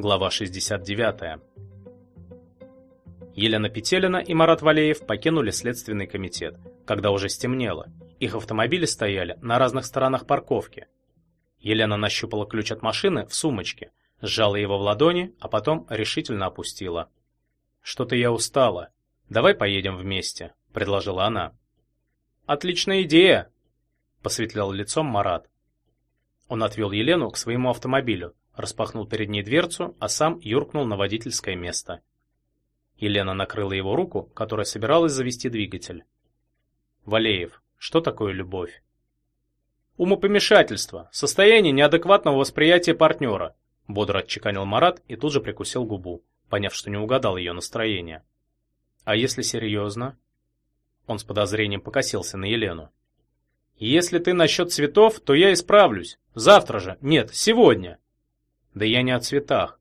Глава 69. Елена Петелина и Марат Валеев покинули следственный комитет, когда уже стемнело. Их автомобили стояли на разных сторонах парковки. Елена нащупала ключ от машины в сумочке, сжала его в ладони, а потом решительно опустила. Что-то я устала. Давай поедем вместе, предложила она. Отличная идея, посветлел лицом Марат. Он отвел Елену к своему автомобилю, распахнул перед ней дверцу, а сам юркнул на водительское место. Елена накрыла его руку, которая собиралась завести двигатель. Валеев, что такое любовь? Умопомешательство, состояние неадекватного восприятия партнера, бодро отчеканил Марат и тут же прикусил губу, поняв, что не угадал ее настроение. А если серьезно? Он с подозрением покосился на Елену. Если ты насчет цветов, то я исправлюсь. Завтра же. Нет, сегодня. Да я не о цветах.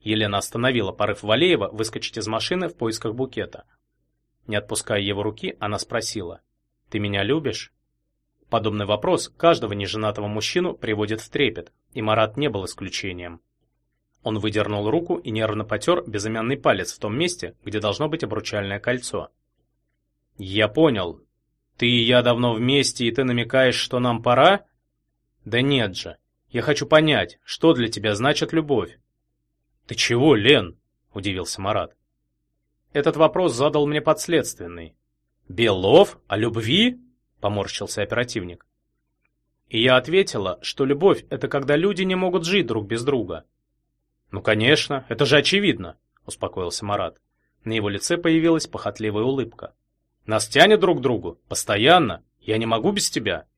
Елена остановила порыв Валеева выскочить из машины в поисках букета. Не отпуская его руки, она спросила: "Ты меня любишь?" Подобный вопрос каждого неженатого мужчину приводит в трепет, и Марат не был исключением. Он выдернул руку и нервно потер безымянный палец в том месте, где должно быть обручальное кольцо. "Я понял. Ты и я давно вместе, и ты намекаешь, что нам пора?" "Да нет же. Я хочу понять, что для тебя значит любовь. Ты чего, Лен? удивился Марат. Этот вопрос задал мне подследственный. Белов о любви? поморщился оперативник. И я ответила, что любовь это когда люди не могут жить друг без друга. Ну, конечно, это же очевидно, успокоился Марат. На его лице появилась похотливая улыбка. Нас тянет друг к другу постоянно. Я не могу без тебя.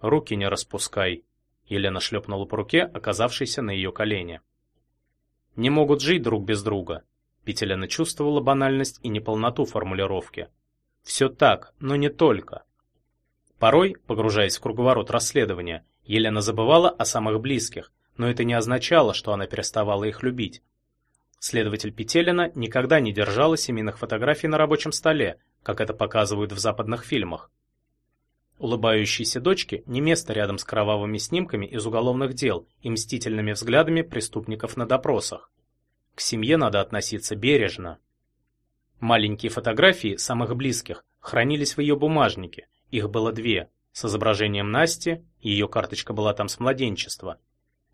Руки не распускай, Елена шлепнула по руке, оказавшейся на ее колене. Не могут жить друг без друга. Петелина чувствовала банальность и неполноту формулировки. Все так, но не только. Порой, погружаясь в круговорот расследования, Елена забывала о самых близких, но это не означало, что она переставала их любить. Следователь Петелина никогда не держала семейных фотографий на рабочем столе, как это показывают в западных фильмах. Улыбающейся дочке не место рядом с кровавыми снимками из уголовных дел и мстительными взглядами преступников на допросах. К семье надо относиться бережно. Маленькие фотографии самых близких хранились в ее бумажнике. Их было две, с изображением Насти, ее карточка была там с младенчества,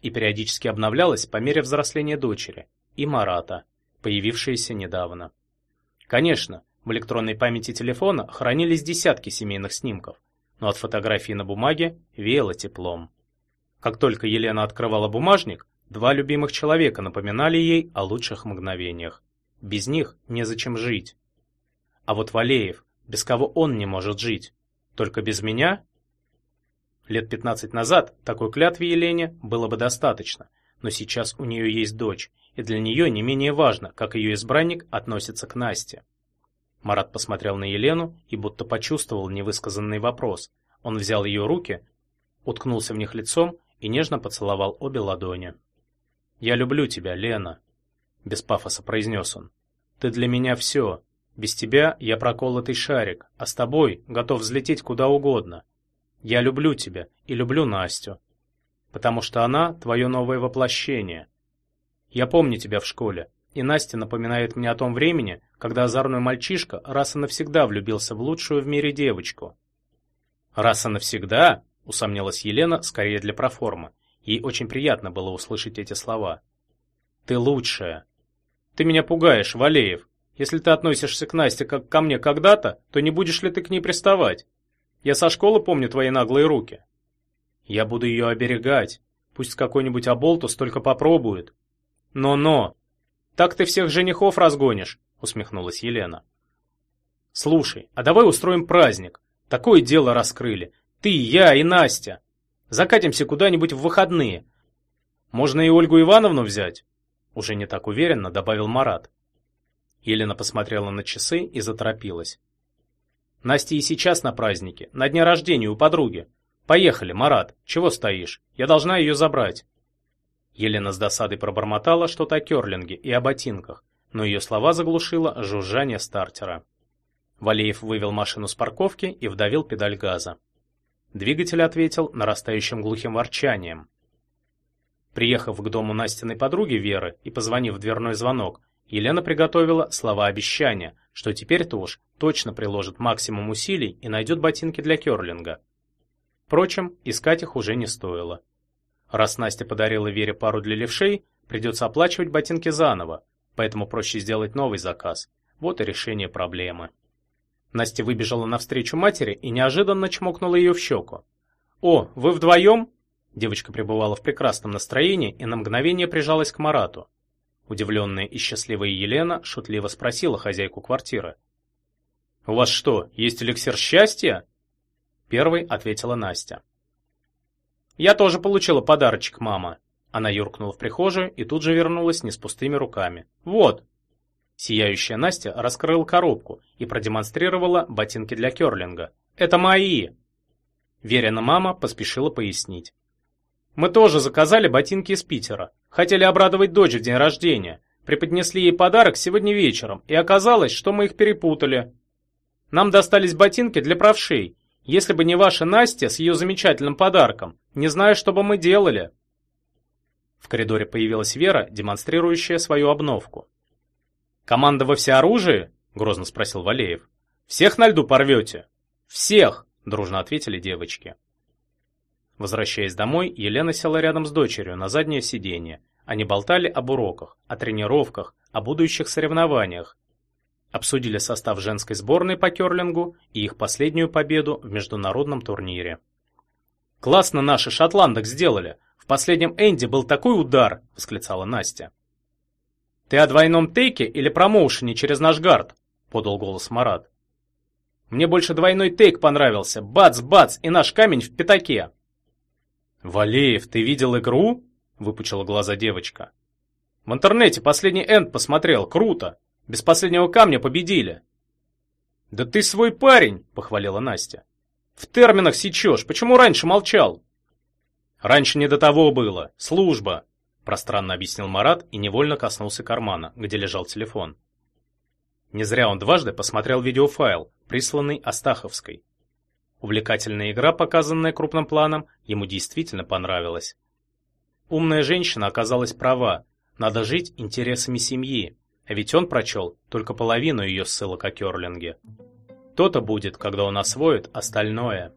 и периодически обновлялась по мере взросления дочери, и Марата, появившиеся недавно. Конечно, в электронной памяти телефона хранились десятки семейных снимков, но от фотографии на бумаге веяло теплом. Как только Елена открывала бумажник, два любимых человека напоминали ей о лучших мгновениях. Без них незачем жить. А вот Валеев, без кого он не может жить? Только без меня? Лет 15 назад такой клятве Елене было бы достаточно, но сейчас у нее есть дочь, и для нее не менее важно, как ее избранник относится к Насте. Марат посмотрел на Елену и будто почувствовал невысказанный вопрос. Он взял ее руки, уткнулся в них лицом и нежно поцеловал обе ладони. «Я люблю тебя, Лена», — без пафоса произнес он. «Ты для меня все. Без тебя я проколотый шарик, а с тобой готов взлететь куда угодно. Я люблю тебя и люблю Настю, потому что она твое новое воплощение. Я помню тебя в школе, и Настя напоминает мне о том времени, когда озорной мальчишка раз и навсегда влюбился в лучшую в мире девочку. Раз и навсегда, усомнилась Елена, скорее для проформы. Ей очень приятно было услышать эти слова. Ты лучшая. Ты меня пугаешь, Валеев. Если ты относишься к Насте как ко мне когда-то, то не будешь ли ты к ней приставать? Я со школы помню твои наглые руки. Я буду ее оберегать. Пусть какой-нибудь оболтус только попробует. Но-но, так ты всех женихов разгонишь, усмехнулась Елена. Слушай, а давай устроим праздник. Такое дело раскрыли. Ты, я и Настя. Закатимся куда-нибудь в выходные. Можно и Ольгу Ивановну взять, уже не так уверенно добавил Марат. Елена посмотрела на часы и заторопилась. Настя и сейчас на празднике, на дне рождения у подруги. Поехали, Марат. Чего стоишь? Я должна ее забрать. Елена с досадой пробормотала что-то о кёрлинге и о ботинках, но ее слова заглушило жужжание стартера. Валеев вывел машину с парковки и вдавил педаль газа. Двигатель ответил нарастающим глухим ворчанием. Приехав к дому Настиной подруги Веры и позвонив в дверной звонок, Елена приготовила слова обещания, что теперь-то уж точно приложит максимум усилий и найдет ботинки для керлинга. Впрочем, искать их уже не стоило. Раз Настя подарила Вере пару для левшей, придется оплачивать ботинки заново, поэтому проще сделать новый заказ. Вот и решение проблемы. Настя выбежала навстречу матери и неожиданно чмокнула ее в щеку. «О, вы вдвоем?» Девочка пребывала в прекрасном настроении и на мгновение прижалась к Марату. Удивленная и счастливая Елена шутливо спросила хозяйку квартиры. «У вас что, есть эликсир счастья?» Первой ответила Настя. «Я тоже получила подарочек, мама». Она юркнула в прихожую и тут же вернулась не с пустыми руками. «Вот!» Сияющая Настя раскрыла коробку и продемонстрировала ботинки для керлинга. «Это мои!» Верина мама поспешила пояснить. «Мы тоже заказали ботинки из Питера. Хотели обрадовать дочь в день рождения. Преподнесли ей подарок сегодня вечером, и оказалось, что мы их перепутали. Нам достались ботинки для правшей. Если бы не ваша Настя с ее замечательным подарком, не знаю, что бы мы делали». В коридоре появилась Вера, демонстрирующая свою обновку. «Команда во всеоружии?» — грозно спросил Валеев. «Всех на льду порвете?» «Всех!» — дружно ответили девочки. Возвращаясь домой, Елена села рядом с дочерью на заднее сиденье. Они болтали об уроках, о тренировках, о будущих соревнованиях. Обсудили состав женской сборной по керлингу и их последнюю победу в международном турнире. «Классно наши шотландок сделали! В последнем энде был такой удар!» — восклицала Настя. «Ты о двойном тейке или промоушене через наш гард?» — подал голос Марат. «Мне больше двойной тейк понравился. Бац-бац, и наш камень в пятаке!» «Валеев, ты видел игру?» — выпучила глаза девочка. «В интернете последний энд посмотрел. Круто! Без последнего камня победили!» «Да ты свой парень!» — похвалила Настя. «В терминах сечешь. Почему раньше молчал?» «Раньше не до того было. Служба!» Пространно объяснил Марат и невольно коснулся кармана, где лежал телефон. Не зря он дважды посмотрел видеофайл, присланный Астаховской. Увлекательная игра, показанная крупным планом, ему действительно понравилась. Умная женщина оказалась права. Надо жить интересами семьи. Ведь он прочел только половину ее ссылок о Керлинге. То-то будет, когда он освоит остальное.